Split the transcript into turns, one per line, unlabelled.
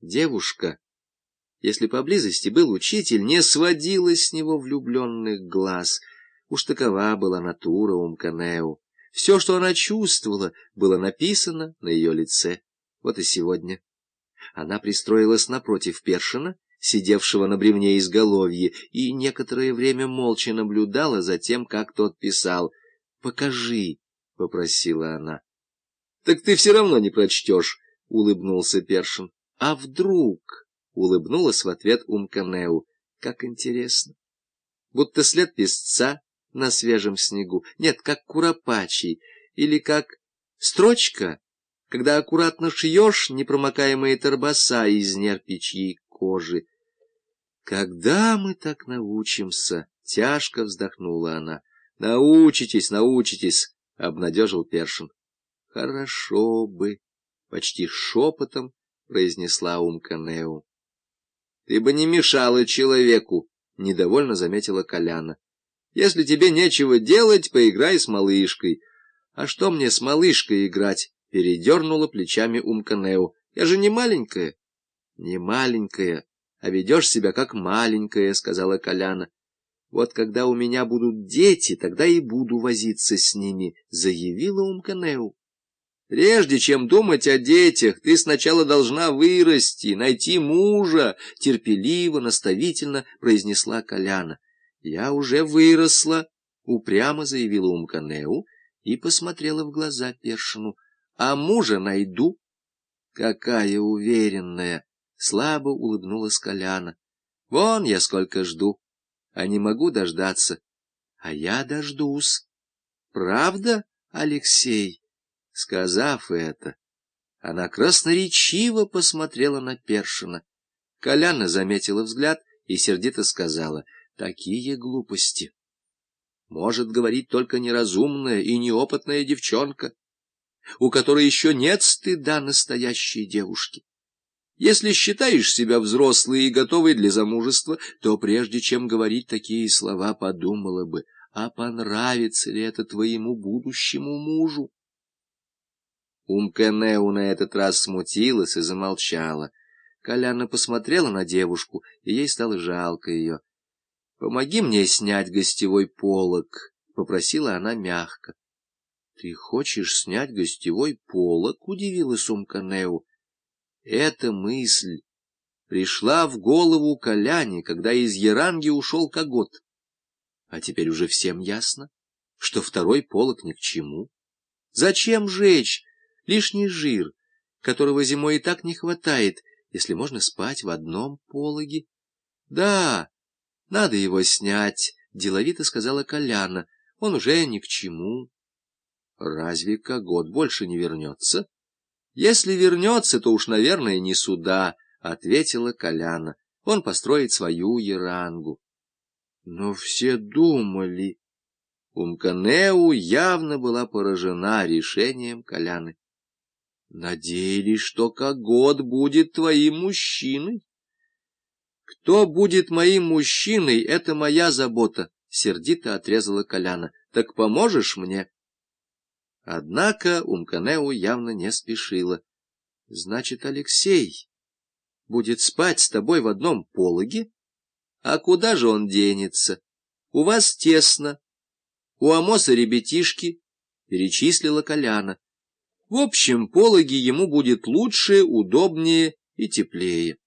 Девушка, если поблизости был учитель, не сводила с него влюбленных глаз. Уж такова была натура Умканеу. Все, что она чувствовала, было написано на ее лице. Вот и сегодня. Она пристроилась напротив Першина, сидевшего на бревне изголовье, и некоторое время молча наблюдала за тем, как тот писал. «Покажи», — попросила она. «Так ты все равно не прочтешь», — улыбнулся Першин. «А вдруг?» — улыбнулась в ответ Умканеу. «Как интересно! Будто след песца на свежем снегу. Нет, как куропачий. Или как строчка, когда аккуратно шьешь непромокаемые торбоса из нерпичьей кожи. Когда мы так научимся? Тяжко вздохнула она. Научитесь, научитесь, обнадежил Першин. Хорошо бы, почти шепотом произнесла Умканеу. Ты бы не мешала человеку, недовольно заметила Коляна. Если тебе нечего делать, поиграй с малышкой. А что мне с малышкой играть? Передернула плечами Умканеу. Я же не маленькая. Не маленькая, а ведешь себя как маленькая, сказала Коляна. Вот когда у меня будут дети, тогда и буду возиться с ними, заявила Умканеу. Прежде чем думать о детях, ты сначала должна вырасти, найти мужа, терпеливо, наставительно произнесла Коляна. Я уже выросла, упрямо заявила Умканеу и посмотрела в глаза Першину. А мужа найду. Какая уверенная! Слабо улыбнулась Коляна. Вон я сколько жду, а не могу дождаться. А я дождусь. Правда, Алексей? Сказав это, она красноречиво посмотрела на Першина. Коляна заметила взгляд и сердито сказала, «Такие глупости! Может говорить только неразумная и неопытная девчонка, у которой еще нет стыда настоящей девушки. Если считаешь себя взрослой и готовой для замужества, то прежде чем говорить такие слова, подумала бы, а понравится ли это твоему будущему мужу? Умкенеу на этот раз смутилась и замолчала. Коляна посмотрела на девушку, и ей стало жалко ее. — Помоги мне снять гостевой полог, — попросила она мягко. — Ты хочешь снять гостевой полог? — удивилась Умканеу. Эта мысль пришла в голову Коляне, когда из Яранги ушел Когот. А теперь уже всем ясно, что второй полог ни к чему. Зачем жечь лишний жир, которого зимой и так не хватает, если можно спать в одном пологе. — Да, надо его снять, — деловито сказала Коляна, — он уже ни к чему. — Разве Когот больше не вернется? — Если вернется, то уж, наверное, не сюда, — ответила Коляна. Он построит свою ерангу. Но все думали... Умканеу явно была поражена решением Коляны. Надеялись, что Когот будет твоим мужчиной. Кто будет моим мужчиной, это моя забота, — сердито отрезала Коляна. Так поможешь мне? Однако Умканеу явно не спешила. Значит, Алексей будет спать с тобой в одном пологе? А куда же он денется? У вас тесно. У Амоса ребятишки, — перечислила Коляна. В общем, пологи ему будет лучше, удобнее и теплее.